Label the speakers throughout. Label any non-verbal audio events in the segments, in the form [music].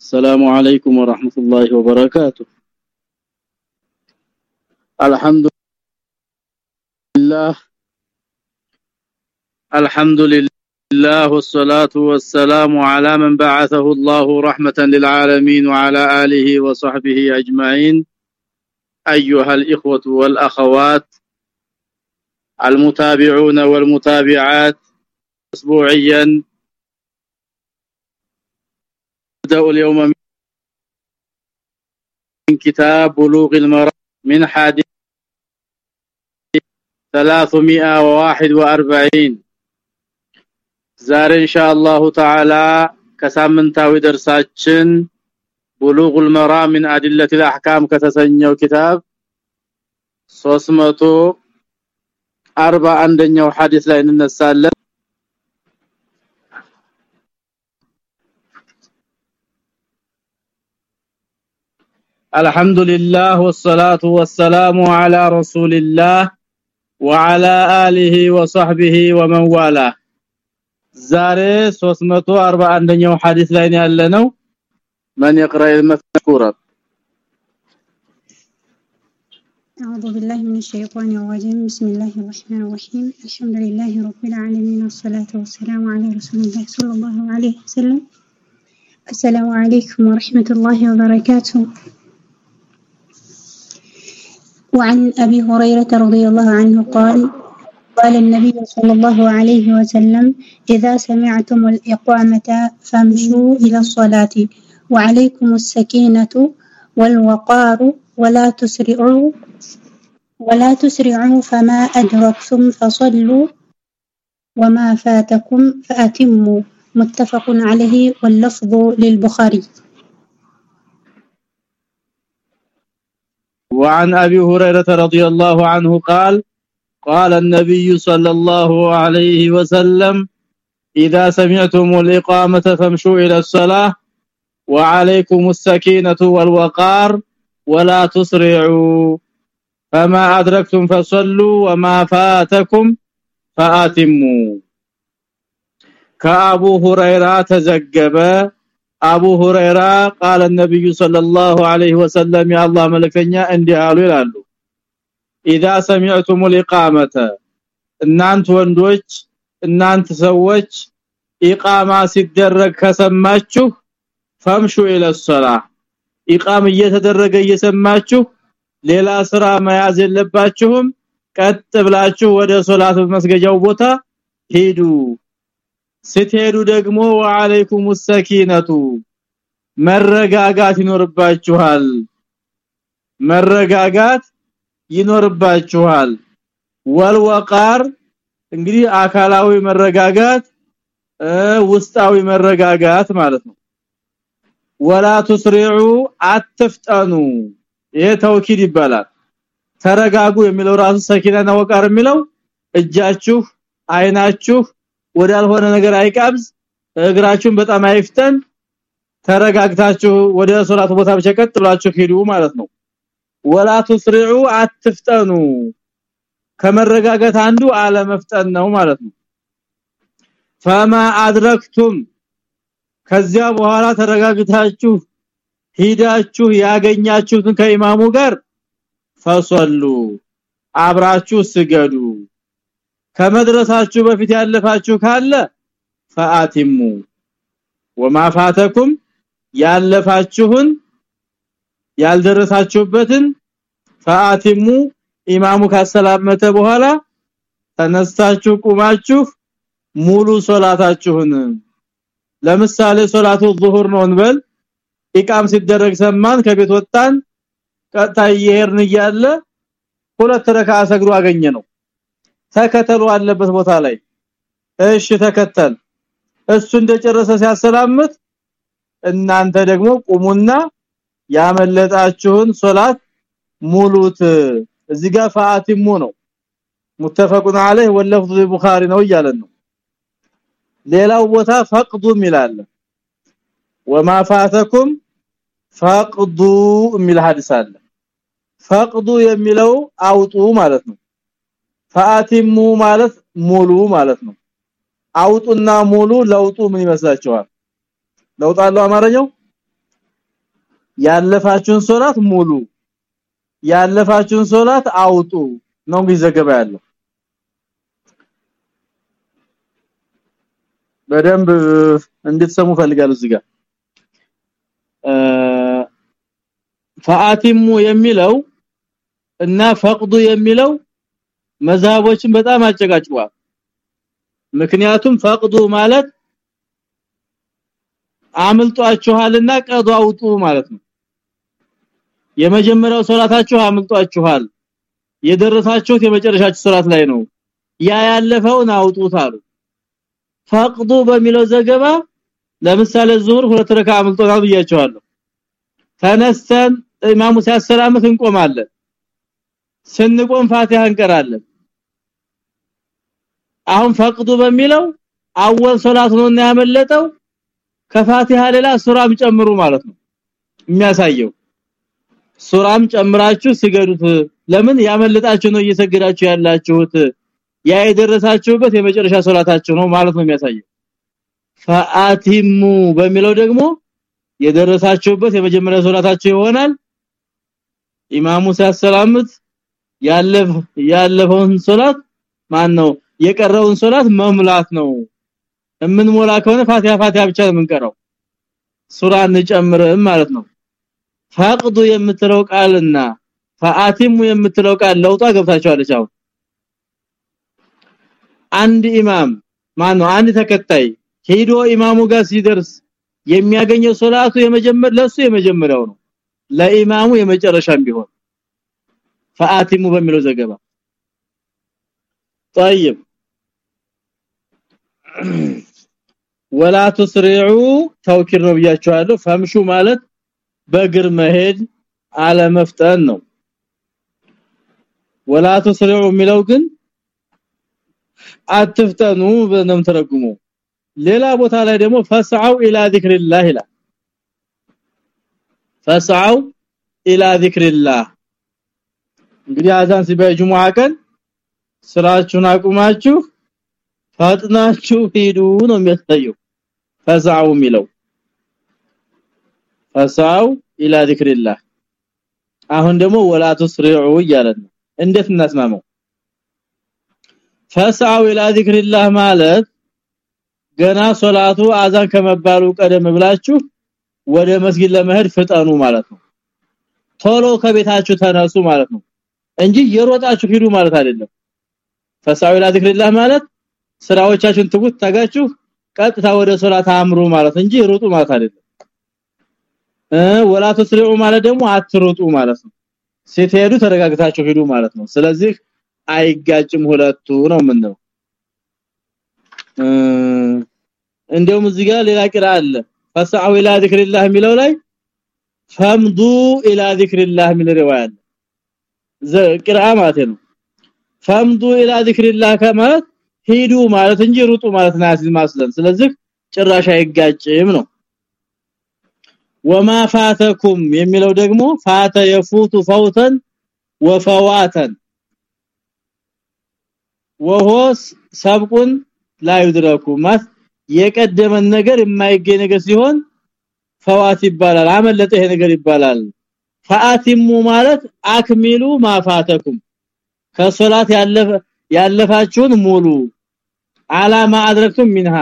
Speaker 1: السلام عليكم ورحمة الله وبركاته. الحمد لله. الحمد لله والصلاة والسلام على من بعثه الله رحمة للعالمين وعلى آله وصحبه أجمعين. أيها الإخوة والأخوات المتابعون والمتابعات اسبوعيا نبدا اليوم من كتاب بلوغ المرام من حديث 341 ዛሬ ኢንሻአላሁ ተዓላ ከሳምንታዊ ደርሳችን بلوغ المرام من ادله الاحكام ከተሰኘው ኪታብ 341ኛው ሐዲስ ላይ እንነሳለን الحمد لله والصلاه والسلام على رسول الله وعلى اله وصحبه ومن والاه ዛሬ 341ኛው ሐዲስ ላይ ያለነው من يقرأ المذكورة
Speaker 2: أعوذ بالله من الشيطان الرجيم بسم الله الرحمن الرحيم الحمد لله رب العالمين والصلاة والسلام على رسول الله صلى الله عليه وسلم السلام عليكم ورحمة الله وبركاته وعن أبي هريرة رضي الله عنه قال قال النبي صلى الله عليه وسلم إذا سمعتم الإقامة فامشوا إلى الصلاة وعليكم السكينة والوقار ولا تسرعوا ولا تسرعوا فما أدركتم فصلوا وما فاتكم فأتموا. متفق عليه واللفظ للبخاري.
Speaker 1: وعن أبي هريرة رضي الله عنه قال قال النبي صلى الله عليه وسلم إذا سمعتم الإقامة فامشوا إلى الصلاة وعليكم السكينة والوقار ولا تسرعوا. فما أدركتم فصلوا وما فاتكم فآتموا. كأبو هريرة تزجب አቡ ሁረይራ قال النبي صلى الله عليه وسلم يا الله መልእክተኛ እንዲህ አሉ ይላሉ اذا سمعتم الاقامه እናንት ወንዶች እናንት ሰዎች ኢቃማ ሲደረግ ከሰማችሁ ፈምሹ الى الصلاه ኢቃም እየተደረገ እየሰማችሁ ሌላ ስራ መያዝ የለባችሁም ቀጥ ብላችሁ ወደ ሶላት መስገጃው ቦታ ሄዱ። ስትሄዱ ደግሞ ወአለይኩም ሰኪነቱ መረጋጋት ይኖርባችኋል። መረጋጋት ይኖርባችኋል። ወልወቃር እንግዲህ አካላዊ መረጋጋት ውስጣዊ መረጋጋት ማለት ነው። ወላ ትስሪዑ አትፍጠኑ። ይሄ ተውኪድ ይባላል። ተረጋጉ የሚለው ራሱ ሰኪናና ወቃር የሚለው እጃችሁ አይናችሁ ወዳልሆነ ነገር አይቃብዝ እግራችሁን በጣም አይፍጠን ተረጋግታችሁ ወደ ሶላት ቦታ ብቻ ቀጥ ብላችሁ ሄዱ ማለት ነው። ወላ ትስሪዑ አትፍጠኑ። ከመረጋጋት አንዱ አለመፍጠን ነው ማለት ነው። ፈማ አድረክቱም ከዚያ በኋላ ተረጋግታችሁ ሂዳችሁ ያገኛችሁትን ከኢማሙ ጋር ፈሰሉ አብራችሁ ስገዱ ከመድረሳችሁ በፊት ያለፋችሁ ካለ ፈአቲሙ ወማፋተኩም ያለፋችሁን ያልደረሳችሁበትን ፈአቲሙ ኢማሙ ካሰላመተ በኋላ ተነስታችሁ ቁማችሁ ሙሉ ሶላታችሁን ለምሳሌ ሶላቱ ዙሁር ነው እንበል። ኢቃም ሲደረግ ሰማን ከቤት ወጣን ቀጣ ይሄርን እያለ ሁለት ረካ ሰግዶ አገኘ ነው ተከተሉ አለበት ቦታ ላይ እሺ ተከተል እሱ እንደጨረሰ ሲያሰላምት እናንተ ደግሞ ቁሙና ያመለጣችሁን ሶላት ሙሉት እዚህ ጋር ፋቲሙ ነው متفقون عليه واللفظ البخاري ነው እያለን ነው ሌላው ቦታ ፈቅዱ ይላል ወማ ፋተኩም ፈቅዱ የሚል ሐዲስ አለ ፈቅዱ የሚለው አውጡ ማለት ነው ፋቲሙ ማለት ሙሉ ማለት ነው። አውጡና ሙሉ ለውጡ ምን ይመስላችኋል? ለውጥ አለው አማርኛው? ያለፋችሁን ሶላት ሙሉ ያለፋችሁን ሶላት አውጡ ነው የሚዘገባ ያለው። በደንብ እንድትሰሙ ፈልጋለሁ እዚህ ጋር። ፈአቲሙ የሚለው እና ፈቅዱ የሚለው መዛቦችን በጣም አጨቃጭቋል። ምክንያቱም ፈቅዱ ማለት አምልጧችኋልና ቀዱ አውጡ ማለት ነው። የመጀመሪያው ሶላታችሁ አምልጧችኋል። የደረሳችሁት የመጨረሻችሁ ሶላት ላይ ነው። ያ ያለፈውን አውጡት አሉ። ፈቅዱ በሚለው ዘገባ ለምሳሌ ዙር ሁለት ረካ አምልጦናል ብያቸዋለሁ። ተነስተን ኢማሙ ሲያሰላምት እንቆማለን። ስንቆም ፋቲሃ እንቀራለን አሁን ፈቅዱ በሚለው አወል ሶላት ነውና ያመለጠው ከፋቲሃ ሌላ ሱራም ጨምሩ ማለት ነው። የሚያሳየው ሱራም ጨምራችሁ ስገዱት። ለምን ያመለጣችሁ ነው እየሰገዳችሁ ያላችሁት? ያ የደረሳችሁበት የመጨረሻ ሶላታችሁ ነው ማለት ነው የሚያሳየው። ፈአቲሙ በሚለው ደግሞ የደረሳችሁበት የመጀመሪያ ሶላታችሁ ይሆናል። ኢማሙ ሲያሰላምት ያለፈ ያለፈውን ሶላት ማን ነው የቀረውን ሶላት መሙላት ነው ሞላ ከሆነ ፋቲሃ ፋቲሃ ብቻ ነው የምንቀረው ሱራ እንጨምርም ማለት ነው ፈቅዱ የምትለው ቃልና ፈአቲሙ የምትለው ቃል ለውጣ ገብታችኋለች አሁን አንድ ኢማም ማን ነው አንድ ተከታይ ሄዶ ኢማሙ ጋር ሲደርስ የሚያገኘው ሶላቱ የመጀመር ለሱ የመጀመሪያው ነው ለኢማሙ የመጨረሻም ቢሆን ፈአቲሙ በሚለው ዘገባ طيب [clears throat] ወላ ተስሪዑ ተውኪር ነው ብያቸዋለሁ ፈምሹ ማለት በእግር መሄድ አለመፍጠን ነው። ወላ ተስሪዑ የሚለው ግን አትፍጠኑ በነም ተረጉሙ ሌላ ቦታ ላይ ደግሞ ፈስዓው ኢላ ዚክሪላህ ይላል። ፈስዓው ኢላ ዚክሪላህ። እንግዲህ አዛን ሲባይ ጁሙዓ ቀን ስራችሁን አቁማችሁ ፈጥናችሁ ሂዱ ነው የሚያሳየው ፈስዓው የሚለው ፈስዓው ኢላ ዚክሪላህ። አሁን ደግሞ ወላ ተስሪዑ እያለን እንዴት እናስማመው ፈስዓው ኢላ ዚክሪላህ ማለት ገና ሶላቱ አዛን ከመባሉ ቀደም ብላችሁ ወደ መስጊድ ለመሄድ ፍጠኑ ማለት ነው። ቶሎ ከቤታችሁ ተነሱ ማለት ነው። እንጂ የሮጣችሁ ሂዱ ማለት አይደለም። ፈሳው ኢላ ዚክሪላህ ማለት ስራዎቻችሁን ትጉት ታጋችሁ ቀጥታ ወደ ሶላት አምሩ ማለት እንጂ ሩጡ ማለት አይደለም። እ ወላ ተስሪዑ ማለት ደግሞ አትሩጡ ማለት ነው። ስትሄዱ ተረጋግታችሁ ሂዱ ማለት ነው። ስለዚህ አይጋጭም ሁለቱ ነው ምንድነው እንደውም እዚህ ጋር ሌላ ቅራ አለ። ፈስዐው ኢላ ዚክሪላህ የሚለው ላይ ፈምዱ ኢላ ዚክሪላህ ሚል ሪዋያ አለ። ቅራ ማለት ነው። ፈምዱ ኢላ ዚክሪላህ ከማለት ሂዱ ማለት እንጂ ሩጡ ማለት ነው ማስለን ስለዚህ ጭራሽ አይጋጭም ነው። ወማ ፋተኩም የሚለው ደግሞ ፋተ የፉቱ ፈውተን ወፈዋተን ወሆስ ሰብቁን ላ ይድረኩ ማስ የቀደመን ነገር የማይገኝ ነገር ሲሆን ፈዋት ይባላል። አመለጠ ይሄ ነገር ይባላል። ፈአቲሙ ማለት አክሚሉ ማፋተኩም ከሶላት ያለፈ ያለፋችሁን ሙሉ አላማ አድረክቱም ሚንሃ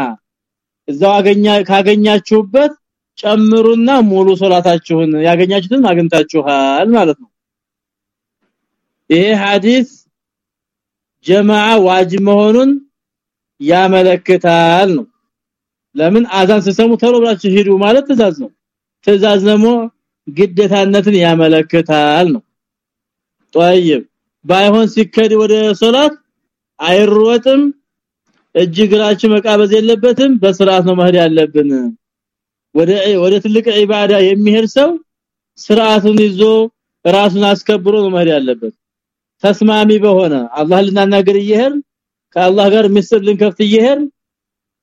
Speaker 1: እዛው አገኛ ካገኛችሁበት ጨምሩና ሙሉ ሶላታችሁን ያገኛችሁትን አግኝታችኋል ማለት ነው ይሄ ሐዲስ ጀማዓ ዋጅብ መሆኑን ያመለክታል ነው ለምን አዛን ሲሰሙ ተሎ ብላችሁ ሂዱ ማለት ትእዛዝ ነው ትእዛዝ ደግሞ ግዴታነትን ያመለክታል ነው طيب ባይሆን ሲከድ ወደ ሶላት አይሮጥም እጅግራችሁ መቃበዝ የለበትም በስርዓት ነው መሄድ ያለብን። ወደ ወደ ትልቅ ኢባዳ የሚሄድ ሰው ስርዓቱን ይዞ ራሱን አስከብሮ ነው መሄድ ያለበት። ተስማሚ በሆነ አላህ ልናናገር ይሄር ከአላህ ጋር ምስል ልንከፍት ይሄር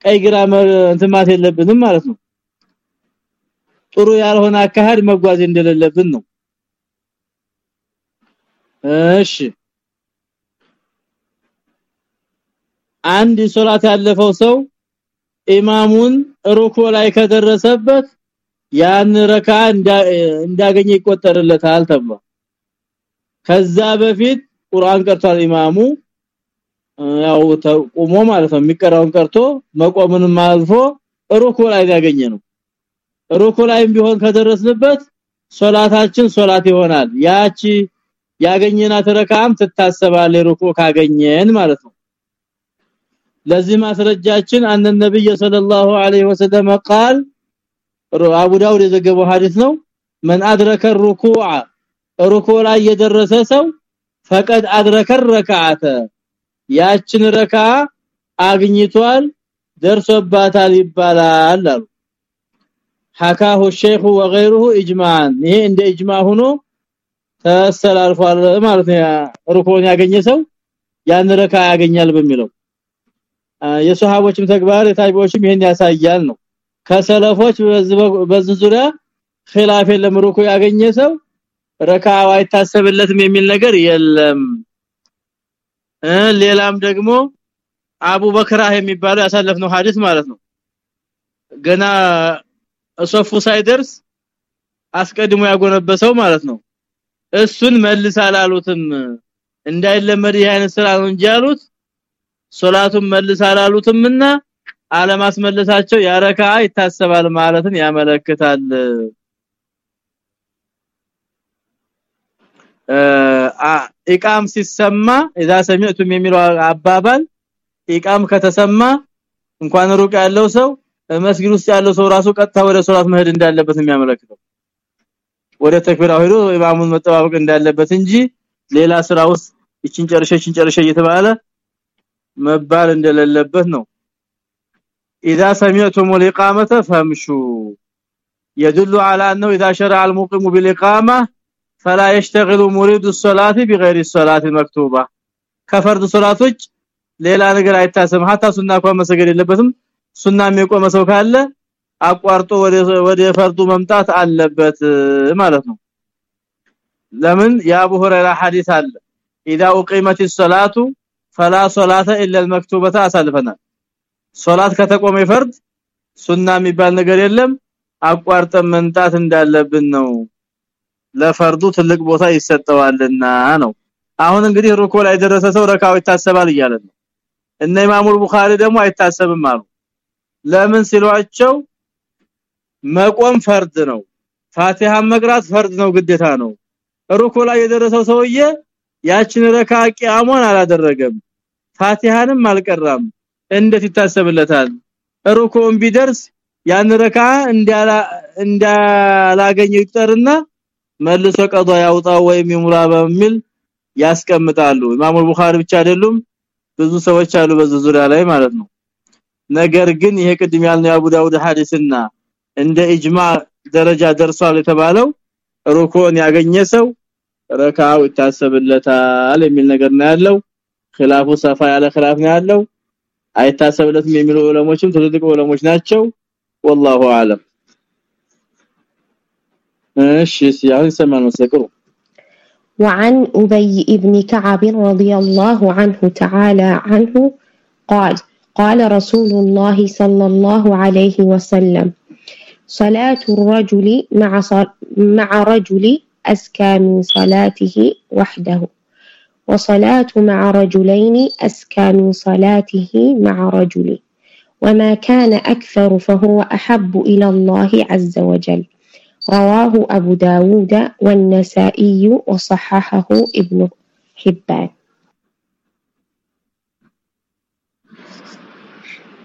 Speaker 1: ቀይ ግራ እንትማት የለብንም ማለት ነው። ጥሩ ያልሆነ አካሄድ መጓዝ እንደሌለብን ነው። እሺ አንድ ሶላት ያለፈው ሰው ኢማሙን ሩኩ ላይ ከደረሰበት ያን ረካ እንዳገኘ ይቆጠርለታል ተብሎ። ከዛ በፊት ቁርአን ቀርቷል ኢማሙ። ያው ተቆሞ ማለት ነው የሚቀራውን ቀርቶ መቆምንም አልፎ ሩኩ ላይ ያገኘ ነው ሩኩ ላይም ቢሆን ከደረስንበት ሶላታችን ሶላት ይሆናል። ያቺ ያገኘናት ረካም ትታሰባለ ሩኩ ካገኘን ማለት ነው ለዚህ ማስረጃችን አን ነብይ ሰለላሁ ዐለይሂ ወሰለም قال አቡ ዳውድ የዘገበው ሐዲስ ነው من ادرك الركوع ሩኩዕ ላይ የደረሰ ሰው ፈቀድ አድረከ ረካዓተ ያችን ረካ አግኝቷል ደርሶባታል ይባላል አሉ ሐካሁ ሼኹ ወገይሩሁ ኢጅማን ይሄ እንደ ኢጅማ ሆኖ ተሰላልፏል ማለት ነው ሩኩዕን ያገኘ ሰው ያን ረካ ያገኛል በሚለው የሱሐቦችም ተግባር የታይቦችም ይሄን ያሳያል ነው። ከሰለፎች በዚህ ዙሪያ ኺላፍ የለም ያገኘ ሰው ረካው አይታሰብለትም የሚል ነገር የለም። ሌላም ደግሞ አቡ በክራህ የሚባለው ያሳለፍነው ሐዲስ ማለት ነው። ገና ሶፉ ሳይደርስ አስቀድሞ ያጎነበሰው ማለት ነው። እሱን መልስ አላሉትም። እንዳይለመድ ይሄን ስራ ነው እንጂ ያሉት ሶላቱን መልስ አላሉትምና አለማስመለሳቸው ያረካ ይታሰባል ማለትን ያመለክታል ኢቃም ሲሰማ اذا سمعتم የሚለው አባባል ኢቃም ከተሰማ እንኳን ሩቅ ያለው ሰው መስጊድ ውስጥ ያለው ሰው ራሱ ቀጥታ ወደ ሶላት መሄድ እንዳለበት የሚያመለክተው ወደ ተክቢራ ሄዶ ኢማሙን መጠባበቅ እንዳለበት እንጂ ሌላ ስራ ውስጥ እቺን ጨርሼ እቺን ጨርሼ እየተባለ መባል እንደሌለበት ነው اذا سمعتم الاقامه فامشوا يدل على انه اذا شرع المقيم بالاقامه فلا يشتغل مريد الصلاه بغير الصلاه المكتوبه ከፈርድ ሶላቶች ሌላ ነገር አይታሰብም hatta ሱና እንኳን መሰገድ የለበትም ሱና የሚቆመ ሰው ካለ አቋርጦ ወደ ወደ ፈርዱ መምጣት አለበት ማለት ነው ለምን የአቡ ሁረይራ ሐዲስ አለ اذا اقيمت الصلاه فلا صلاه الا المكتوبه አሳልፈናል ሶላት ከተቆመ ፈርድ ሱና የሚባል ነገር የለም አቋርጠን መንጣት እንዳለብን ነው ለፈርዱ ትልቅ ቦታ ይሰጠዋልና ነው አሁን እንግዲህ ሩኮ ላይ ደረሰ ሰው ረካው ይታሰባል እያለ ነው እነ ኢማሙ ቡኻሪ ደግሞ አይታሰብም አሉ ለምን ሲሏቸው መቆም ፈርድ ነው ፋቲሃ መቅራት ፈርድ ነው ግዴታ ነው ሩኮ ላይ የደረሰው ሰውዬ ያችን ረካ ቂያሞን አላደረገም። ፋቲሃንም አልቀራም። እንዴት ይታሰብለታል? ሩኮን ቢደርስ ያን ረካ እንዲያላ እንዳላገኘ ይጠርና መልሶ ቀዷ ያውጣው ወይም ይሙላ በሚል ያስቀምጣሉ። ኢማሙ ቡኻሪ ብቻ አይደሉም ብዙ ሰዎች አሉ በዚህ ዙሪያ ላይ ማለት ነው። ነገር ግን ይሄ ቅድም ያልነው የአቡ ዳውድ ሐዲስና እንደ ኢጅማ ደረጃ ደርሷል የተባለው ሩኮን ያገኘ ሰው ረካው ይታሰብለታል የሚል ነገር ነው ያለው ኺላፉ ሰፋ ያለ ኺላፍ ነው ያለው አይታሰብለትም የሚሉ ዑለሞችም ትልልቅ ዑለሞች ናቸው والله اعلم እሺ ሲያው ይሰማል መስከሩ
Speaker 3: وعن أبي ابن كعب رضي الله عنه تعالى عنه قال قال رسول الله صلى الله عليه وسلم صلاة الرجل مع مع رجل أزكى من صلاته وحده وصلاة مع رجلين أزكى من صلاته مع رجل وما كان أكثر فهو أحب إلى الله عز وجل. رواه أبو داود والنسائي وصححه ابن حبان.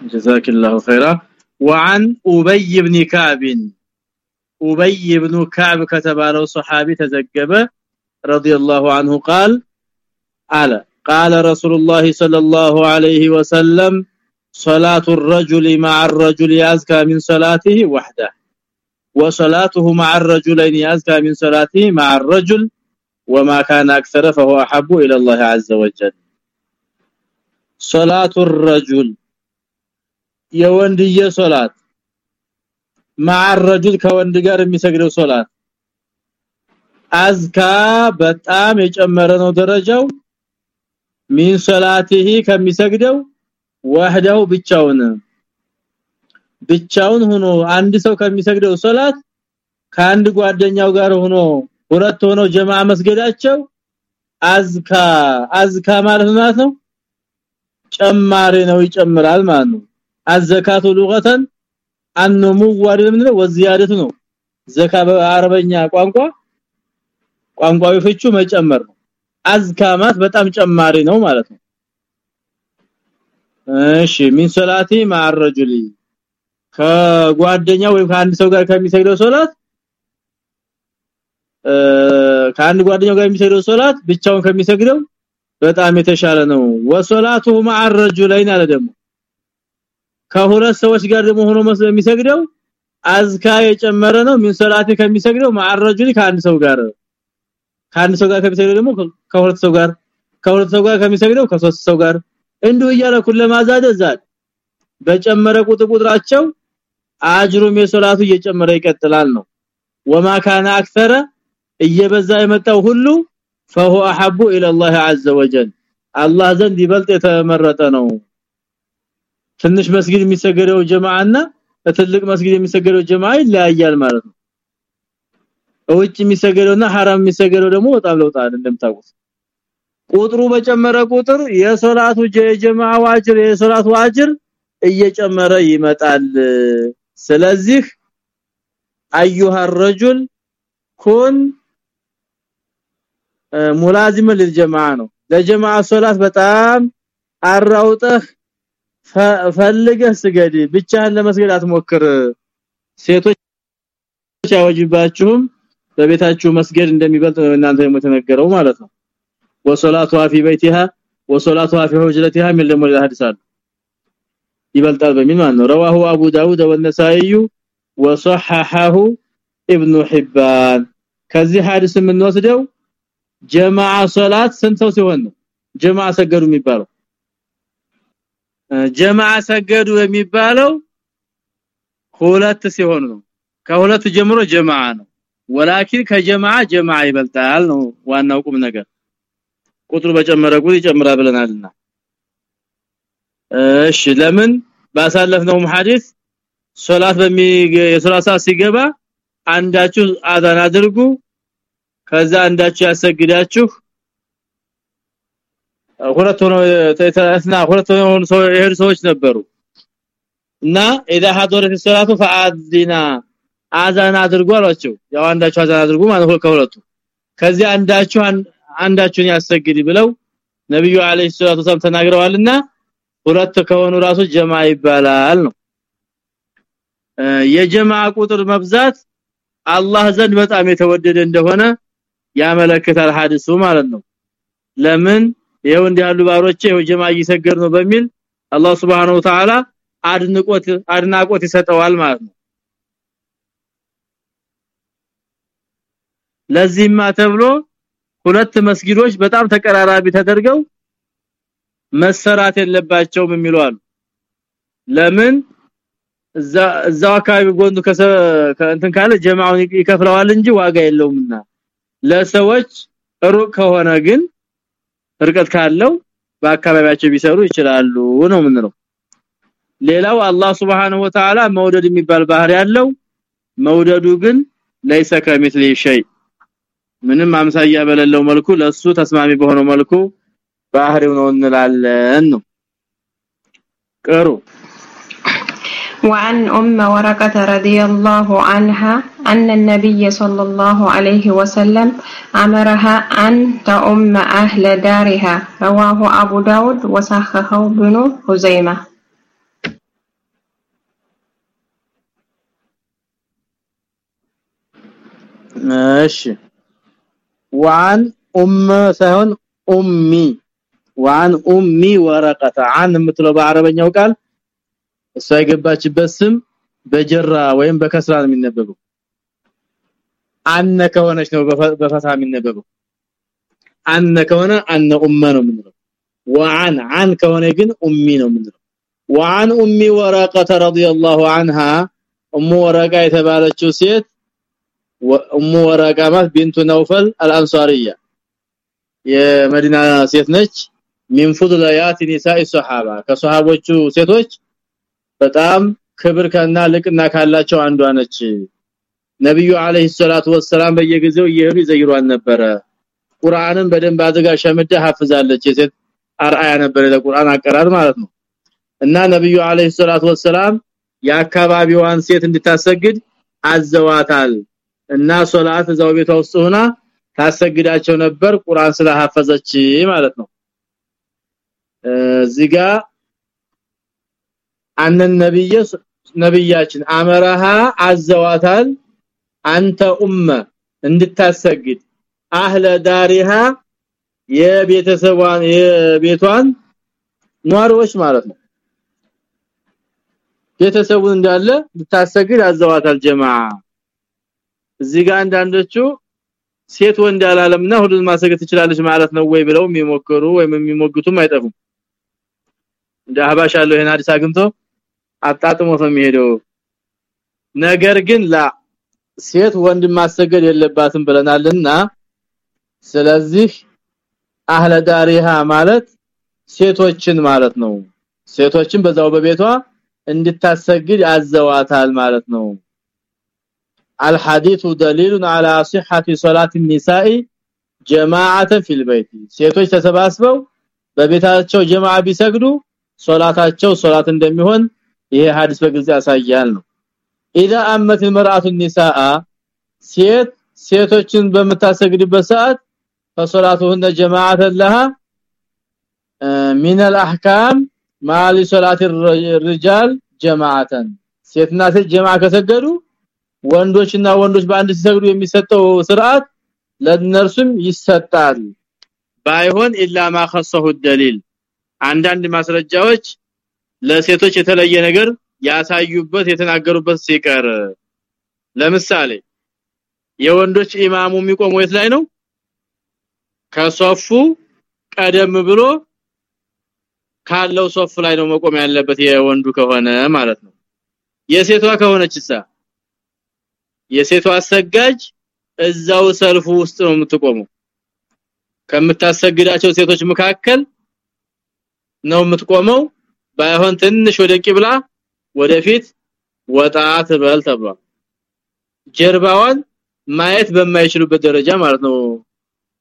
Speaker 1: جزاك الله خيرا. وعن أبي بن كعب. أبي بن كعب كتبه صحابي تزجب رضي الله عنه قال على قال رسول الله صلى الله عليه وسلم صلاة الرجل مع الرجل أزكى من صلاته وحده وصلاته مع الرجلين أزكى من صلاته مع الرجل وما كان أكثر فهو أحب إلى الله عز وجل. صلاة الرجل يوندي صلاة. ማረጁል ከወንድ ጋር የሚሰግደው ሶላት። አዝካ በጣም የጨመረ ነው ደረጃው። ሚን ሶላቲሂ ከሚሰግደው ወህደው ብቻውን። ብቻውን ሆኖ አንድ ሰው ከሚሰግደው ሶላት ከአንድ ጓደኛው ጋር ሆኖ ሁለት ሆኖ ጀማዓ መስገዳቸው አዝካ። አዝካ ማለት ነው? ጨማሪ ነው ይጨምራል ማለት ነው። አዘካቱ ሉገተን አንሙ ወርድ ምን ወዚያደቱ ነው። ዘካ በአረበኛ ቋንቋ ቋንቋዊ ፍቹ መጨመር ነው። አዝካማት በጣም ጨማሪ ነው ማለት ነው። እሺ ሚን ሶላቲ ማረጁሊ ከጓደኛ ወይም ከአንድ ሰው ጋር ከሚሰግደው ሶላት ከአንድ ጓደኛው ጋር የሚሰግደው ሶላት ብቻውን ከሚሰግደው በጣም የተሻለ ነው። ወሶላቱ ማረጁላይን አለ ደግሞ ከሁለት ሰዎች ጋር ደግሞ ሆኖ የሚሰግደው አዝካ የጨመረ ነው። ምን ሰላቴ ከሚሰግደው ማረጁሊ ከአንድ ሰው ጋር ከአንድ ሰው ጋር ከሚሰግደው ደግሞ ከሁለት ሰው ጋር ከሁለት ሰው ጋር ከሚሰግደው ከሶስት ሰው ጋር እንዲሁ እያለ ኩለማዛደ ዛድ በጨመረ ቁጥር ቁጥራቸው አጅሩም የሶላቱ እየጨመረ ይቀጥላል ነው። وما كان اكثر እየበዛ የመጣው ሁሉ فهو احب الى الله عز وجل الله ዘንድ ይበልጥ የተመረጠ ነው። ትንሽ መስጊድ የሚሰገደው ጀማዓና ትልቅ መስጊድ የሚሰገደው ጀማዓ ይለያያል ማለት ነው ውጭ የሚሰገደውና حرام የሚሰገደው ደግሞ በጣም ለውጥ አለ እንደምታውቁት ቁጥሩ በጨመረ ቁጥር የሶላቱ የጀማዓ ዋጅር የሶላቱ ዋጅር እየጨመረ ይመጣል ስለዚህ አዩሃ الرجل ኩን ሙላዚም ለጀማዓ ነው ለጀማዓ ሶላት በጣም አራውጠህ ፈልገህ ስገድ ብቻህን ለመስገድ አትሞክር ሴቶች ያወጅባችሁም በቤታችሁ መስገድ እንደሚበልጥ ነው እናንተ የምትነገረው ማለት ነው ወሶላቱha في بيتها وصلاتها في حجرتها من لم الحديث ይበልጣል በሚል ማለት ነው رواه ابو داود والنسائي وصححه ابن حبان ከዚህ ሐዲስ የምንወስደው ጀማዓ ሶላት ስንተው ሲሆን ነው ጀማዓ ሰገዱ የሚባለው ጀማዓ ሰገዱ የሚባለው ሁለት ሲሆን ነው። ከሁለት ጀምሮ ጀማዓ ነው። ወላኪን ከጀማዓ ጀማዓ ይበልጣል ነው ዋናው ቁም ነገር። ቁጥሩ በጨመረ ቁጥር ይጨምራል ብለናልና። እሺ ለምን ባሳለፍነው ሐዲስ ሶላት በሚ ሰዓት ሲገባ አንዳችሁ አዛን አድርጉ ከዛ አንዳችሁ ያሰግዳችሁ ሁለት ሆኖ ተተስና ሁለት ሆኖ ሰዎች ነበሩ እና اذا حضرت الصلاه فاذنا አዛን አድርጉ አሏቸው ያው አንዳችሁ አዛን አድርጉ ማለት ነው ከሁለቱ ከዚህ አንዳችሁ አንዳችሁን ያሰግድ ብለው ነብዩ አለይሂ ሰላቱ ሰላም ተናግረዋልና ሁለት ከሆኑ ራሱ ጀማ ይባላል ነው የጀማ ቁጥር መብዛት አላህ ዘንድ በጣም የተወደደ እንደሆነ ያመለክታል ሐዲሱ ማለት ነው ለምን ይሄው እንዲያሉ ባሮቼ ይሄው ጀማ እየሰገዱ ነው በሚል አላህ Subhanahu Wa Ta'ala አድንቆት አድናቆት ይሰጠዋል ማለት ነው። ለዚህማ ተብሎ ሁለት መስጊዶች በጣም ተቀራራቢ ተደርገው መሰራት የለባቸውም የሚሉ አሉ። ለምን? እዛ እዛው አካባቢ ጎንዱ ከእንትን ካለ ጀማውን ይከፍለዋል እንጂ ዋጋ የለውምና ለሰዎች ሩቅ ከሆነ ግን ርቀት ካለው በአካባቢያቸው ቢሰሩ ይችላሉ ነው ምንለው ሌላው አላህ Subhanahu Wa Ta'ala መውደድ የሚባል ባህር ያለው መውደዱ ግን ليس كمثله شيء ምንም አምሳያ በሌለው መልኩ ለሱ ተስማሚ በሆነው መልኩ ባህሪው ነው እንላለን ነው ቀሩ
Speaker 3: وعن أم ورقة رضي الله عنها أن النبي صلى الله عليه وسلم أمرها أن تؤم أهل دارها رواه أبو داود وصححه ابن خزيمة
Speaker 1: ماشي وعن ام ሳይሆን ኡሚ وعن ኡሚ ወረቀተ عن የምትለው በአረበኛው ቃል እሷ የገባችበት ስም በጀራ ወይም በከስራ ነው የሚነበበው አነ ከሆነች ነው በፈታ የሚነበበው አነ ከሆነ አነ ኡመ ነው የምንለው وعن عن ከሆነ ግን ኡሚ ነው የምንለው وعن ኡሚ ወረቀተ رضي الله عنها ኡሙ ወረቃ የተባለችው ሴት ኡሙ ወረቃ ማለት ቢንቱ ነውፈል አልአንሳሪያ የመዲና ሴት ነች ሚን ፉድላያት ኒሳኢ ሱሐባ ከሱሐቦቹ ሴቶች በጣም ክብር ከና ልቅና ካላቸው አንዷ ነች ነብዩ አለይሂ ሰላቱ ወሰለም በየጊዜው እየሄዱ ይዘይሯን ነበረ። ቁርአንን በደንብ አድርጋ ሸምዳ ሐፍዛለች። የሴት አርአያ ነበረ ለቁርአን አቀራር ማለት ነው። እና ነብዩ አለይሂ ሰላቱ ወሰለም የአካባቢዋን ሴት እንድታሰግድ አዘዋታል። እና ሶላት እዛው ቤቷ ውስጥ ሆና ታሰግዳቸው ነበር ቁርአን ስለሐፈዘች ማለት ነው። እዚህ ጋር አነ ነብያችን አመራሃ አዘዋታል አንተ ኡመ እንድታሰግድ አህለ ዳሪሃ የቤተሰቧን የቤቷን ኗሪዎች ማለት ነው። ቤተሰቡን እንዳለ ልታሰግድ አዘዋታል ጀማዓ። እዚህ ጋር አንዳንዶቹ ሴት ወንድ አላለምና ሁሉን ማሰገድ ትችላለች ማለት ነው ወይ ብለው የሚሞክሩ ወይም የሚሞግቱም አይጠፉም። እንደ አህባሽ ያለው ይሄን ሐዲስ አግኝቶ አጣጥሞ ነው የሚሄደው። ነገር ግን ላ ሴት ወንድ ማሰገድ የለባትም ብለናልና ስለዚህ አህለ ዳሪሃ ማለት ሴቶችን ማለት ነው ሴቶችን በዛው በቤቷ እንድታሰግድ ያዘዋታል ማለት ነው الحديث دليل على صحة صلاة النساء جماعه في البيت ሴቶች ተሰባስበው በቤታቸው ጀማዓ ቢሰግዱ ሶላታቸው ሶላት እንደሚሆን ይሄ ሐዲስ በግልጽ ያሳያል ነው اذا امت المراه النساء ሴት ሴቶችን በምታሰግድበት ሰዓት فصلاتهن جماعه لها من الاحكام ما لصلاه الرجال جماعه ሴትና ሴት ጀማዓ ከሰገዱ ወንዶችና ወንዶች በአንድ ሲሰግዱ የሚሰጠው ስርዓት ለነርሱም ይሰጣል ባይሆን ኢላ ማ خصه الدليل አንዳንድ ማስረጃዎች ለሴቶች የተለየ ነገር ያሳዩበት የተናገሩበት ሲቀር ለምሳሌ የወንዶች ኢማሙ የሚቆመው የት ላይ ነው? ከሶፉ ቀደም ብሎ ካለው ሶፍ ላይ ነው መቆም ያለበት የወንዱ ከሆነ ማለት ነው። የሴቷ ከሆነችሳ? የሴቷ አሰጋጅ እዛው ሰልፉ ውስጥ ነው የምትቆመው። ከምታሰግዳቸው ሴቶች መካከል ነው የምትቆመው። ባይሆን ትንሽ ወደ ቂብላ ወደፊት ወጣ ትበል ተብሏል ጀርባዋን ማየት በማይችሉበት ደረጃ ማለት ነው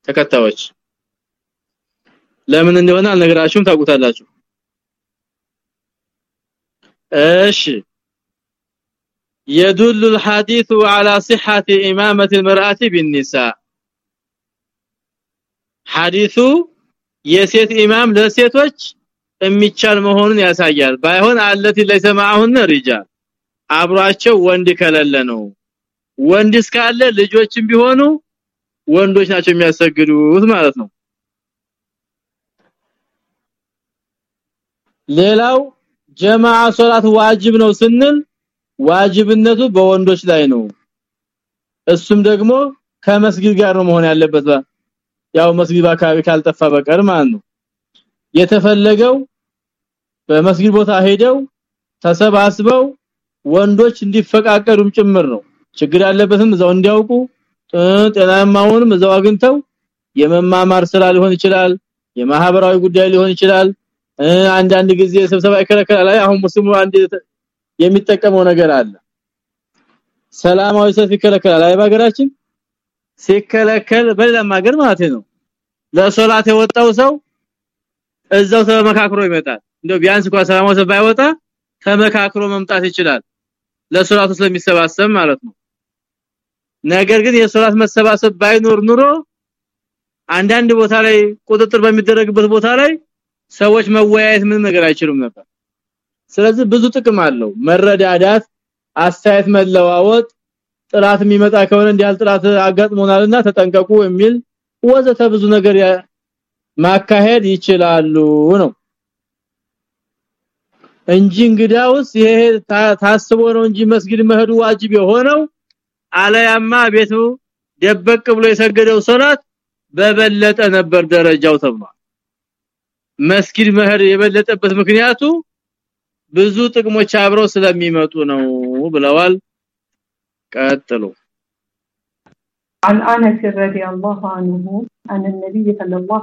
Speaker 1: ተከታዮች ለምን እንደሆነ አልነግራችሁም ታውቁታላችሁ እሺ يدل الحديث على صحة إمامة المرأة بالنساء حديث የሴት ኢማም ለሴቶች የሚቻል መሆኑን ያሳያል። ባይሆን አለቲ ለሰማሁን ሪጃል አብሯቸው ወንድ ከለለ ነው። ወንድ እስካለ ልጆችም ቢሆኑ ወንዶች ናቸው የሚያሰግዱት ማለት ነው። ሌላው ጀማዓ ሶላት ዋጅብ ነው ስንል ዋጅብነቱ በወንዶች ላይ ነው። እሱም ደግሞ ከመስጊድ ጋር ነው መሆን ያለበት። ያው መስጊድ አካባቢ ካልጠፋ በቀር ማለት ነው የተፈለገው በመስጊድ ቦታ ሄደው ተሰባስበው ወንዶች እንዲፈቃቀሩም ጭምር ነው። ችግር ያለበትም እዛው እንዲያውቁ ጤናማውንም እዛው አግኝተው የመማማር ስራ ሊሆን ይችላል የማህበራዊ ጉዳይ ሊሆን ይችላል። አንዳንድ ጊዜ ስብሰባ ይከለከላል። አሁን ሙስሊሙ አንድ የሚጠቀመው ነገር አለ። ሰላማዊ ሰልፍ ይከለከላል። አይ በሀገራችን ሲከለከል በሌላም ሀገር ማለት ነው። ለሶላት የወጣው ሰው እዛው ተመካክሮ ይመጣል። እንደው ቢያንስ እንኳን ሰላማዊ ሰልፍ ባይወጣ ተመካክሮ መምጣት ይችላል። ለሶላቱ ስለሚሰባሰብ ማለት ነው። ነገር ግን የሶላት መሰባሰብ ባይኖር ኑሮ አንዳንድ ቦታ ላይ ቁጥጥር በሚደረግበት ቦታ ላይ ሰዎች መወያየት ምን ነገር አይችሉም ነበር። ስለዚህ ብዙ ጥቅም አለው። መረዳዳት አስተያየት መለዋወጥ ጥላት የሚመጣ ከሆነ እንዲያል ጥላት አጋጥሞናልና ተጠንቀቁ የሚል ወዘተ ብዙ ነገር ማካሄድ ይችላሉ ነው እንጂ እንግዳውስ ይሄ ታስቦ ነው እንጂ መስጊድ መሄዱ ዋጅብ የሆነው አለያማ ቤቱ ደበቅ ብሎ የሰገደው ሶላት በበለጠ ነበር ደረጃው ተብሏል መስጊድ መሄድ የበለጠበት ምክንያቱ ብዙ ጥቅሞች አብረው ስለሚመጡ ነው ብለዋል ቀጥሉ
Speaker 4: عن انس رضي الله عنه ان النبي صلى الله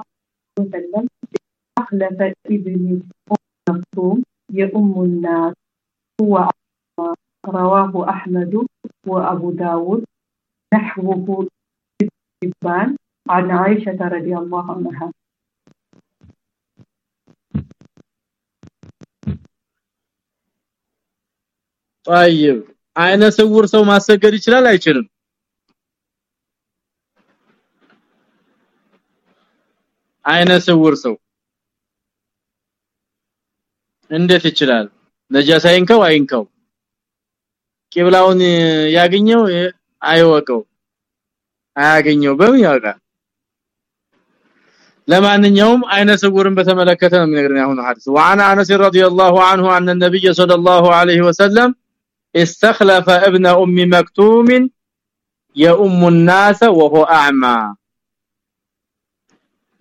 Speaker 4: عليه وسلم اخلف ابن مكتوم يؤم الناس هو رواه أحمد وأبو داود نحوه حبان عن عائشة رضي الله عنها
Speaker 1: طيب አይነ ስውር ሰው ማሰገድ ይችላል አይችልም አይነ ስውር ሰው እንዴት ይችላል ነጃሳ ይንከው አይንከው ቂብላውን ያገኘው አይወቀው አያገኘው በምን ያውቃል ለማንኛውም አይነ ስውርን በተመለከተ ነው የሚነግረን አሁን ሐዲስ وعن انس رضي الله عنه ان النبي صلى الله عليه وسلم استخلف ابن ام مكتوم يؤم الناس وهو اعمى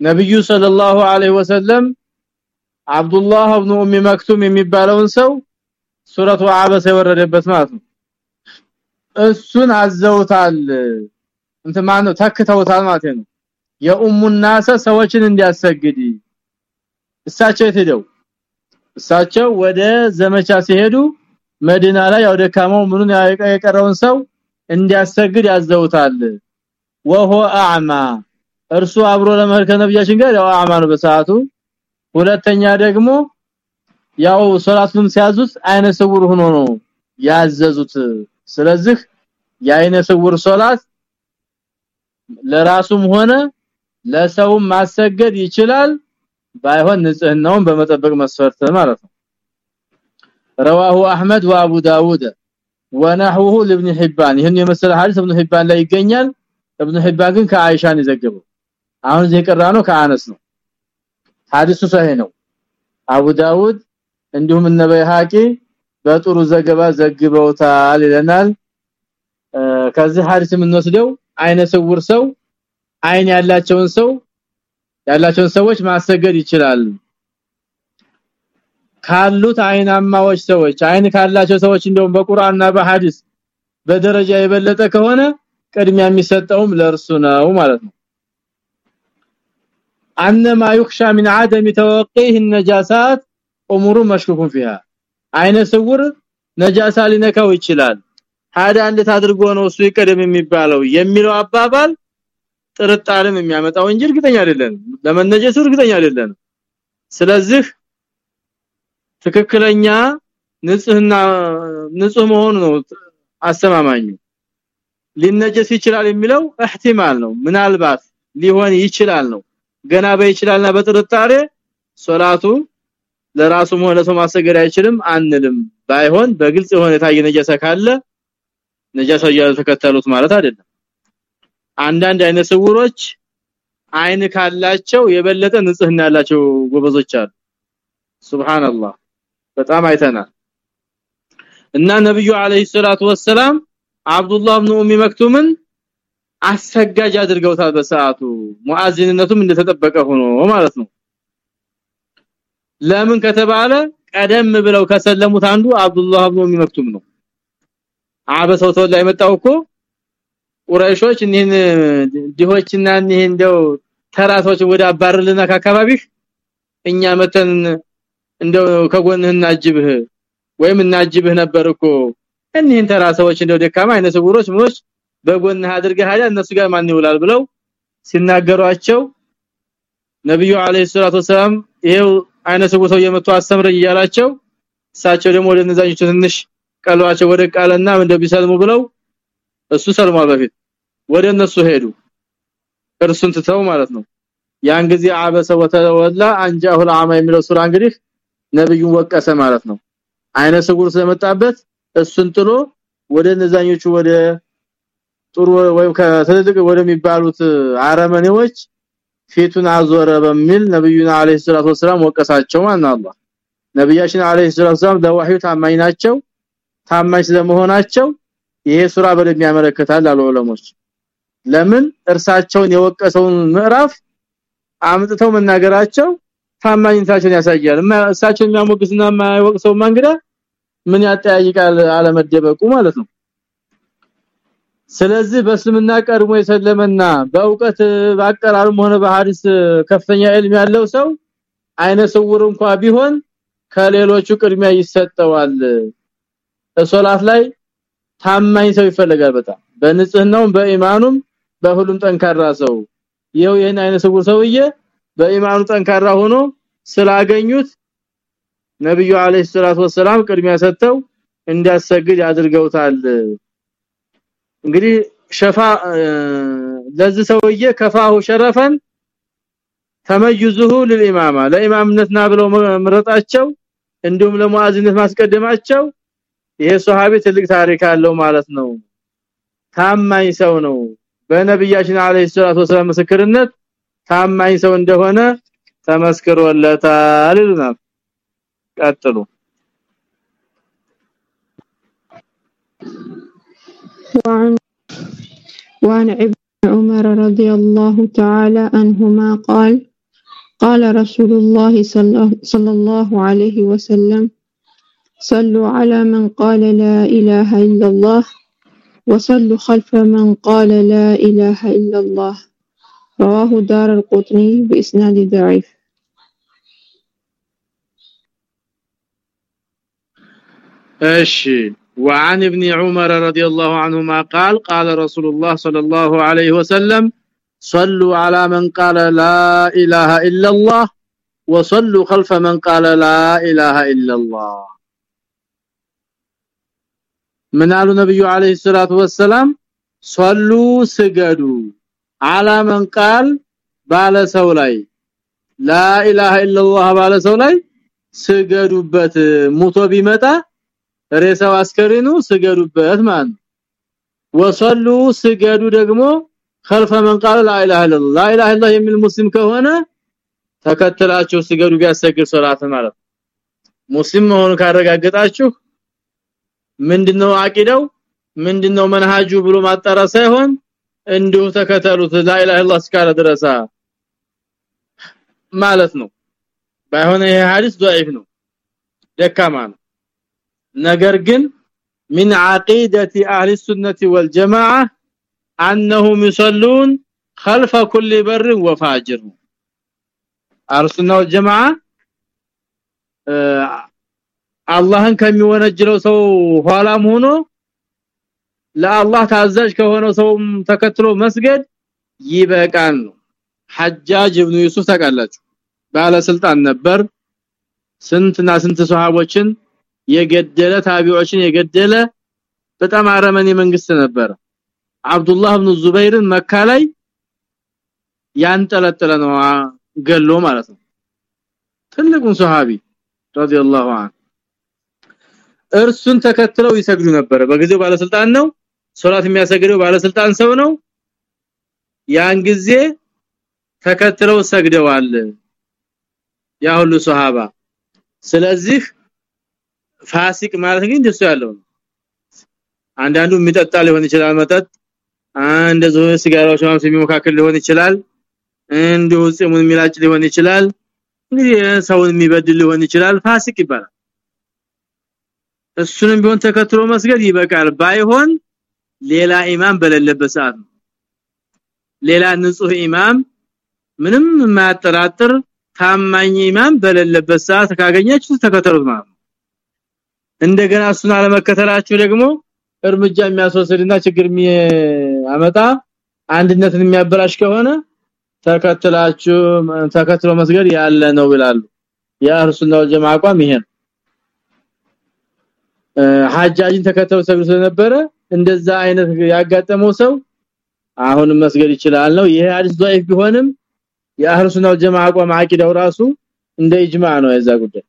Speaker 1: ነብዩ ሰለላሁ ዐለይሂ ወሰለም አብዱላህ ኢብኑ ኡሚ መክቱም የሚባለውን ሰው ሱረቱ አበሰ የወረደበት ማለት ነው። እሱን አዘውታል። እንት ማነው? ተክተውታል ማለት ነው። የኡሙ ናሰ ሰዎችን እንዲያሰግድ። እሳቸው ሄደው? እሳቸው ወደ ዘመቻ ሲሄዱ መዲና ላይ ያው ደካማው ምኑን የቀረውን ሰው እንዲያሰግድ ያዘውታል። ወሆ አዕማ እርሱ አብሮ ለመሄድ ከነብያችን ጋር ያው አዕማ ነው በሰዓቱ ሁለተኛ ደግሞ ያው ሶላቱን ሲያዙት አይነ ስውር ሆኖ ነው ያዘዙት ስለዚህ የአይነ ስውር ሶላት ለራሱም ሆነ ለሰውም ማሰገድ ይችላል ባይሆን ንጽህናውን በመጠበቅ መስፈርት ማለት ነው رواه احمد وابو داود ونحوه لابن حبان ይሄን የመሰለ ሐዲስ ابن حبان ላይ ይገኛል ابن حبان ግን ከአይሻን ይዘገበው አሁን የቀራነው ከአነስ ነው። ሐዲሱ ሰሂህ ነው። አቡ ዳውድ እንዲሁም እነ በይሃቂ በጥሩ ዘገባ ዘግበውታል ይለናል። ከዚህ ሐዲስ የምንወስደው አይነ ስውር ሰው አይን ያላቸውን ሰው ያላቸውን ሰዎች ማሰገድ ይችላል። ካሉት አይናማዎች ሰዎች አይን ካላቸው ሰዎች እንደውም በቁርአንና በሐዲስ በደረጃ የበለጠ ከሆነ ቅድሚያ የሚሰጠውም ለርሱ ነው ማለት ነው አንማ يخشى من عدم توقيه النجاسات امور مشكوك فيها አይነ ስውር ነጃሳ ሊነካው ይችላል ታዲያ እንዴት አድርጎ ነው እሱ ይቀደም የሚባለው የሚለው አባባል ጥርጣሬም የሚያመጣው እንጂ እርግጠኛ አይደለም ለመነጀሱ እርግጠኛ አይደለም ስለዚህ ትክክለኛ ንጽህና ንጹህ መሆኑ ነው አስተማማኙ ሊነጀስ ይችላል የሚለው እህቲማል ነው ምናልባት ሊሆን ይችላል ነው ገና በይችላልና በጥርጣሬ ሶላቱ ለራሱም ሆነ ሰው ማሰገድ አይችልም አንልም። ባይሆን በግልጽ የሆነ ታየ ነጃሳ ካለ ነጃሳ ተከተሉት ማለት አይደለም። አንዳንድ አይነ ስውሮች አይን ካላቸው የበለጠ ንጽህና ያላቸው ጎበዞች አሉ። ሱብሃንአላህ በጣም አይተናል። እና ነብዩ አለይሂ ሰላቱ ወሰለም አብዱላህ ኢብኑ ኡሚ መክቱምን አሰጋጅ አድርገውታል በሰዓቱ። ሙአዚንነቱም እንደተጠበቀ ሆኖ ማለት ነው። ለምን ከተባለ ቀደም ብለው ከሰለሙት አንዱ አብዱላህ ኢብኑ መክቱም ነው። አበሰው ተወላ የመጣው እኮ ቁረይሾች እኒህን ዲሆችና እኒህ እንደው ተራቶች ወደ አባርልና ከአካባቢህ እኛ መተን እንደው ከጎንህ እናጅብህ ወይም እናጅብህ ነበር እኮ። እኒህን ተራሰዎች እንደው ደካማ አይነ ስውሮች ምኖች በጎን አድርገህ አለ እነሱ ጋር ማን ይውላል ብለው ሲናገሯቸው ነብዩ አለይሂ ሰላቱ ወሰለም ይሄው አይነ ስውር ሰው የመጡ አስተምረኝ እያላቸው እሳቸው ደግሞ ወደ ትንሽ ቀሏቸው ወደ ቃለና እንደ ብለው እሱ ሰልሟል በፊት። ወደ እነሱ ሄዱ። እርሱን ትተው ማለት ነው። ያን ጊዜ አበሰ ወተወላ አንጃሁ አማ የሚለው ሱራ እንግዲህ ነብዩን ወቀሰ ማለት ነው። አይነ ስውር ስለመጣበት እሱን ጥሎ ወደ እነዛኞቹ ወደ ጥሩ ወይም ከትልልቅ ወደሚባሉት አረመኔዎች ፊቱን አዞረ በሚል ነብዩና አለይሂ ሰላቱ ወሰለም ወቀሳቸው ማለት አላህ። ነብያችን አለይሂ ሰላቱ ወሰለም ለወህዩ ታማኝ ናቸው ታማኝ ስለመሆናቸው ይሄ ሱራ በደም ያመለክታል አሉ ለምን? እርሳቸውን የወቀሰውን ምዕራፍ አምጥተው መናገራቸው ታማኝነታቸውን ያሳያል። እርሳቸውን የሚያሞግስና የማይወቅሰው ማንግዳ ምን ያጠያይቃል አለመደበቁ ማለት ነው ስለዚህ በእስልምና ቀድሞ የሰለመና በእውቀት ባቀራርም ሆነ በሐዲስ ከፍተኛ ዕልም ያለው ሰው አይነ ስውር እንኳን ቢሆን ከሌሎቹ ቅድሚያ ይሰጠዋል። ሶላት ላይ ታማኝ ሰው ይፈልጋል በጣም። በንጽህናውም በኢማኑም በሁሉም ጠንካራ ሰው። ይሄው ይሄን አይነ ስውር ሰውዬ በኢማኑ ጠንካራ ሆኖ ስላገኙት ነብዩ አለይሂ ሰላቱ ወሰለም ቅድሚያ ሰጥተው እንዲያሰግድ ያድርገውታል እንግዲህ ሸፋ ለዚህ ሰውዬ ከፋሁ ሸረፈን ተመይዙሁ ለኢማማ ለኢማምነትና ብለው መረጣቸው እንዲሁም ለሙአዝነት ማስቀደማቸው ይሄ ሱሐቢ ትልቅ ታሪክ አለው ማለት ነው። ታማኝ ሰው ነው። በነብያችን አለይሂ ሰላቱ ወሰለም ምስክርነት ታማኝ ሰው እንደሆነ ተመስክሮለታል ይሉናል። ቀጥሉ
Speaker 5: وعن وعن ابن عمر رضي الله تعالى عنهما قال قال رسول الله صلى الله عليه وسلم صلوا على من قال لا إله إلا الله وصلوا خلف من قال لا إله إلا الله رواه دار القطني بإسناد ضعيف.
Speaker 1: إيش وعن ابن عمر رضي الله عنهما قال قال رسول الله صلى الله عليه وسلم صلوا على من قال لا إله إلا الله وصلوا خلف من قال لا إله إلا الله. من قال النبي عليه الصلاة والسلام صلوا سجدوا على من قال بالا سولاي لا إله إلا الله بالا سولاي سجدوا بات موتو بيمتا ሬሳው አስከሬኑ ስገዱበት ማን ወሰሉ ስገዱ ደግሞ خلف من قال لا اله الا الله لا اله الا الله የሚል ሙስሊም ከሆነ ተከተላችሁ ስገዱ ቢያሰግድ ሶላት ማለት ሙስሊም መሆኑን ካረጋገጣችሁ ምንድነው አቂዳው ምንድነው መንሃጁ ብሎ ማጣራ ሳይሆን እንዲሁ ተከተሉት ላ ኢላሀ ኢላላህ እስካለ ድረሳ ማለት ነው ባይሆን ይሄ ሐዲስ ضعيف ነው ደካማ ነው ነገር ግን من عقيده اهل السنه والجماعه انهم يصلون خلف كل بر وفاجر اهل السنه والجماعه አላህን ከሚወነጅለው ሰው ኋላም ሆኖ ለአላህ ታዛዥ ከሆነው ሰውም ተከትሎ መስገድ ይበቃል ነው ሐጃጅ ኢብኑ ዩሱፍ ታውቃላችሁ ባለስልጣን ነበር ስንትና ስንት ሱሐቦችን የገደለ ታቢዎችን የገደለ በጣም አረመኔ መንግስት ነበር። አብዱላህ ኢብኑ ዙበይርን መካ ላይ ያንጠለጠለ ነው ገሎ ማለት ነው። ትልቁን ሱሐቢ ረዲየላሁ ዐንሁ እርሱን ተከትለው ይሰግዱ ነበር። በጊዜው ባለስልጣን ነው። ሶላት የሚያሰግደው ባለስልጣን ሰው ነው። ያን ጊዜ ተከትለው ሰግደዋል። ያ ሁሉ ሱሐባ ስለዚህ ፋሲቅ ማለት ግን እንደሱ ያለው አንዳንዱ የሚጠጣ ሊሆን ይችላል መጠጥ እንደዚህ ሲጋራዎች ማምስ የሚመካከል ሊሆን ይችላል እንዲሁ ጽሙን የሚላጭ ሊሆን ይችላል እንግዲህ ሰውን የሚበድል ሊሆን ይችላል። ፋሲቅ ይባላል። እሱንም ቢሆን ተከትሎ መስገድ ይበቃል። ባይሆን ሌላ ኢማም በሌለበት ሰዓት ሌላ ንጹህ ኢማም ምንም የማያጠራጥር ታማኝ ኢማም በሌለበት ሰዓት ካገኛችሁ ተከተሉት ማለት እንደገና እሱን አለመከተላችሁ ደግሞ እርምጃ የሚያስወስድና ችግር የሚያመጣ አንድነትን የሚያበላሽ ከሆነ ተከትላችሁ ተከትሎ መስገድ ያለ ነው ይላሉ ያ እርሱና ወልጀማ አቋም ይሄ ነው ሐጃጅን ተከተሉ ሰግዱ ስለነበረ እንደዛ አይነት ያጋጠመው ሰው አሁን መስገድ ይችላል ነው ይሄ ሐዲስ ضعيف ቢሆንም የአህሉ ሱና ወልጀማዓ አቋም አቂዳው ራሱ እንደ ኢጅማ ነው የዛ ጉዳይ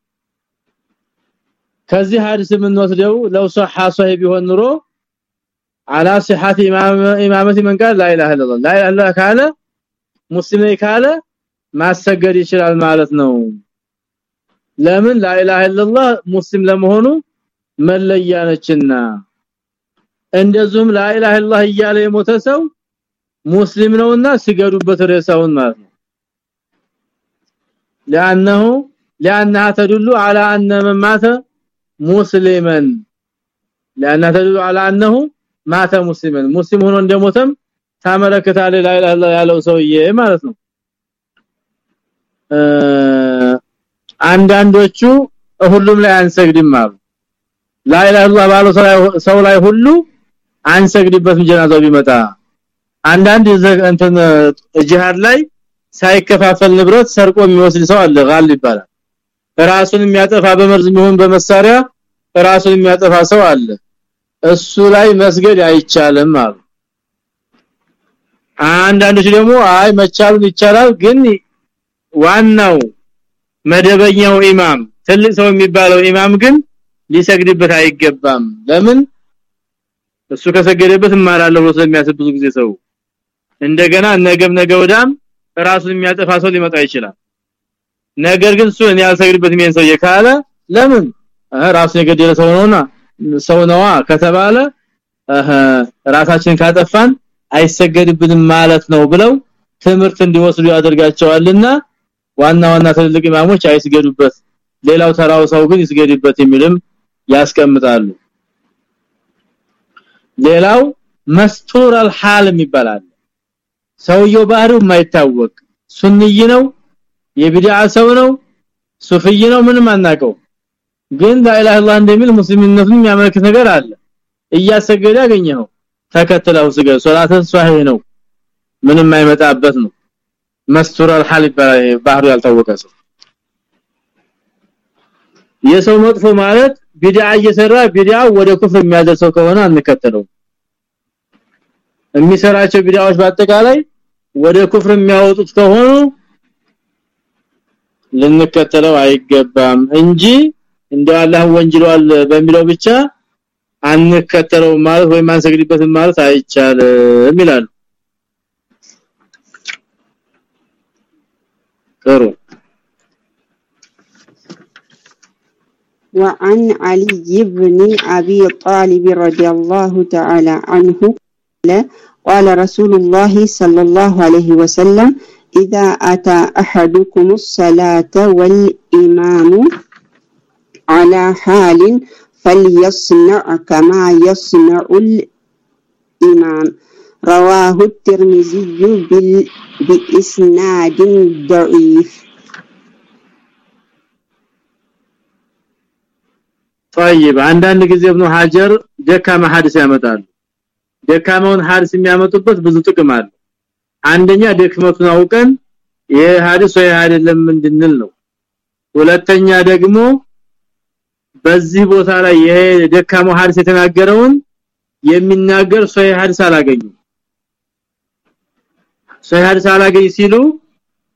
Speaker 1: ከዚህ ሐዲስ የምንወስደው ለው ሷሐ ሷሂህ ቢሆን ኑሮ على صحه امامه من قال لا اله الا الله لا اله الا ካለ ሙስሊም ካለ ማሰገድ ይችላል ማለት ነው ለምን لا اله الا الله ሙስሊም ለመሆኑ መለያ ነችና እንደዚሁም لا اله الا الله እያለ የሞተ ሰው ሙስሊም ነውና ሲገዱበት ሬሳውን ማለት ነው لانه لانها تدل على ان من مات مسلما لانها تدل على انه مات مسلما مسلم ሆኖ እንደሞተም ታመለክታለ لا اله الا ያለው ሰውዬ ማለት ነው አንዳንዶቹ ሁሉም ላይ አንሰግድም አሉ ላኢላሃ ኢላላህ ባለው ሰው ላይ ሁሉ አንሰግድበትም ጀናዛው ቢመጣ አንዳንድ እንትን ጂሃድ ላይ ሳይከፋፈል ንብረት ሰርቆ የሚወስድ ሰው አለ ጋል ይባላል ራሱን የሚያጠፋ በመርዝ ይሁን በመሳሪያ ራሱን የሚያጠፋ ሰው አለ። እሱ ላይ መስገድ አይቻልም አሉ። አንዳንዶች ደግሞ አይ መቻሉን ይቻላል ግን ዋናው መደበኛው ኢማም ትልቅ ሰው የሚባለው ኢማም ግን ሊሰግድበት አይገባም። ለምን? እሱ ከሰገደበት ማራለው ብሎ ስለሚያስብ ጊዜ ሰው። እንደገና ነገም ነገ ወዳም ራሱን የሚያጠፋ ሰው ሊመጣ ይችላል ነገር ግን እሱ እኔ አልሰግድበትም ይሄን ሰው የካለ ለምን? ራሱን የገደለ ሰው ነውና ሰው ነዋ ከተባለ ራሳችን ካጠፋን አይሰገድብንም ማለት ነው ብለው ትምህርት እንዲወስዱ ያደርጋቸዋልና ዋና ዋና ትልልቅ ኢማሞች አይስገዱበት ሌላው ተራው ሰው ግን ይስገድበት የሚልም ያስቀምጣሉ። ሌላው መስቱር አልሐል ይባላል ሰውየው ባህሪው የማይታወቅ ሱንይ ነው የቢድዓ ሰው ነው? ሱፍይ ነው? ምንም አናቀው ግን ላኢላሃ ኢላላህ እንደሚል ሙስሊምነቱን የሚያመለክት ነገር አለ። እያሰገደ ያገኘው ተከተለው ስገድ። ሶላተን ሷሂህ ነው። ምንም አይመጣበት ነው። መስቱር አልሐል ባህሩ ያልታወቀ ሰው። የሰው መጥፎ ማለት ቢድዓ እየሰራ ቢድዓ ወደ ኩፍር የሚያደርሰው ከሆነ አንከተለው የሚሰራቸው ቢድዓዎች በአጠቃላይ ወደ ኩፍር የሚያወጡት ከሆኑ ልንከተለው አይገባም እንጂ እንደው አላህ ወንጅሏል በሚለው ብቻ አንከተለው ማለት ወይ ማንሰግድበት ማለት አይቻልም ይላሉ ጥሩ
Speaker 6: وعن علي بن أبي طالب رضي الله تعالى عنه قال رسول الله صلى الله عليه وسلم إذا أتى أحدكم الصلاة والإمام على حال فليصنع كما يصنع الإمام رواه الترمذي بإسناد ضعيف
Speaker 1: طيب አንዳንድ ጊዜ ኢብኑ ሀጀር ደካማ ሐዲስ ያመጣሉ ደካማውን ሐዲስ የሚያመጡበት ብዙ ጥቅም አለ አንደኛ ደክመቱን አውቀን የሐዲስ ወይ አይደለም እንድንል ነው። ሁለተኛ ደግሞ በዚህ ቦታ ላይ የደካማው ሐዲስ የተናገረውን የሚናገር ሰው ሐዲስ አላገኙ ሰው ሐዲስ አላገኝ ሲሉ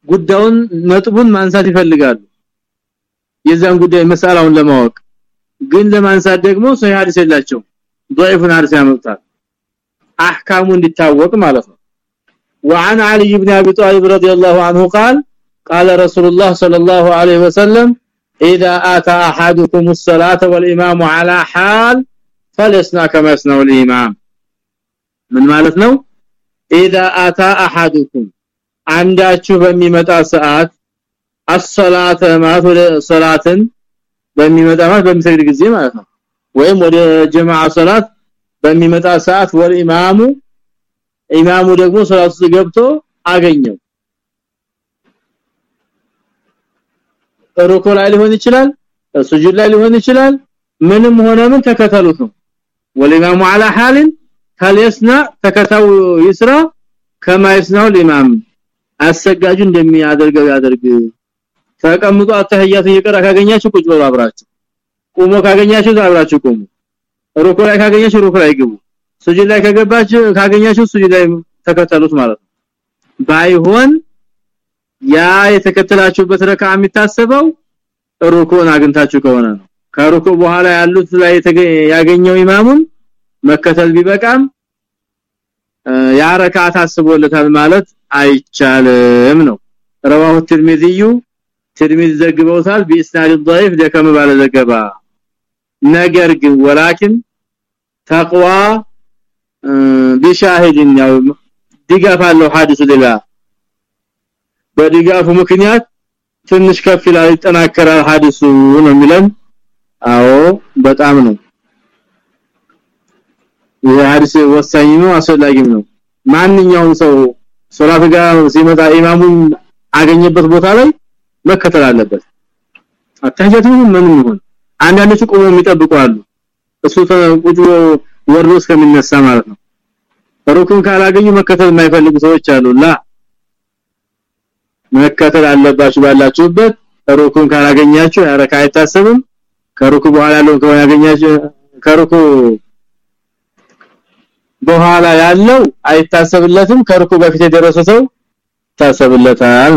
Speaker 1: ጉዳዩን ነጥቡን ማንሳት ይፈልጋሉ። የዛን ጉዳይ መሳላውን ለማወቅ ግን ለማንሳት ደግሞ ሰው ሐዲስ የላቸው ضعيفን ሐዲስ ያመጣል። አህካሙ እንዲታወቅ ማለት ነው። وعن علي بن ابي طالب رضي الله عنه قال قال رسول الله صلى الله عليه وسلم اذا اتى احدكم الصلاه والامام على حال فليصنع كما يصنع الامام ምን ማለት ነው اذا اتى احدكم አንዳችሁ በሚመጣ ሰዓት الصلاه ማለት ወደ ሶላትን በሚመጣ ማለት በሚሰግድ ጊዜ ማለት ነው ወይም ወደ ጀማዓ ሶላት በሚመጣ ሰዓት ወልኢማሙ ኢማሙ ደግሞ ሶላት ውስጥ ገብቶ አገኘው ሩኩ ላይ ሊሆን ይችላል ሱጁድ ላይ ሊሆን ይችላል ምንም ሆነ ምን ተከተሉት ነው ወልኢማሙ على حال ካልየስና ተከታው ይስራ ከማ ይስናው ኢማም አሰጋጁ እንደሚያደርገው ያደርግ ተቀምጦ አተህያት እየቀራ ካገኛችሁ ቁጭ ብሎ አብራችሁ ቆሞ ካገኛችሁ አብራችሁ ቆሙ ሩኩ ላይ ካገኛችሁ ሩኩ ላይ ግቡ ሱጁድ ላይ ከገባችሁ ካገኛችሁ ሱጁድ ላይ ተከተሉት ማለት ነው ባይሆን ያ የተከተላችሁበት ረካ የሚታሰበው ሩኩን አግንታችሁ ከሆነ ነው ከሩኩ በኋላ ያሉት ላይ ያገኘው ኢማሙን መከተል ቢበቃም ያ ረካ ታስቦለታል ማለት አይቻልም ነው ረዋሁ ትርሚዚዩ ትርሚዝ ዘግበውታል ቢስናድ ضعيف ደከመ ባለ ዘገባ ነገር ግን ወላኪን ተቅዋ ቢሻሂድን ያው ድጋፍ አለው ሐዲሱ ሌላ። በድጋፉ ምክንያት ትንሽ ከፍ ይላል ይጠናከራል ሐዲሱ ነው የሚለን። አዎ በጣም ነው። ሐዲስ ወሳኝ ነው አስፈላጊም ነው። ማንኛውም ሰው ሶላት ጋር ሲመጣ ኢማሙን አገኘበት ቦታ ላይ መከተል አለበት። አታጀቱ ምንም ይሁን። አንዳንዶቹ ቆሞ የሚጠብቁ አሉ። እሱ ቁጭ ወርዶ እስከሚነሳ ማለት ነው። ሩኩን ካላገኙ መከተል የማይፈልጉ ሰዎች አሉላ መከተል አለባችሁ ባላችሁበት ሩኩን ካላገኛችሁ ያረካ አይታሰብም ከሩኩ በኋላ ያለው ከሆነ ያገኛችሁ ከሩኩ በኋላ ያለው አይታሰብለትም። ከሩኩ በፊት የደረሰ ሰው ታሰብለታል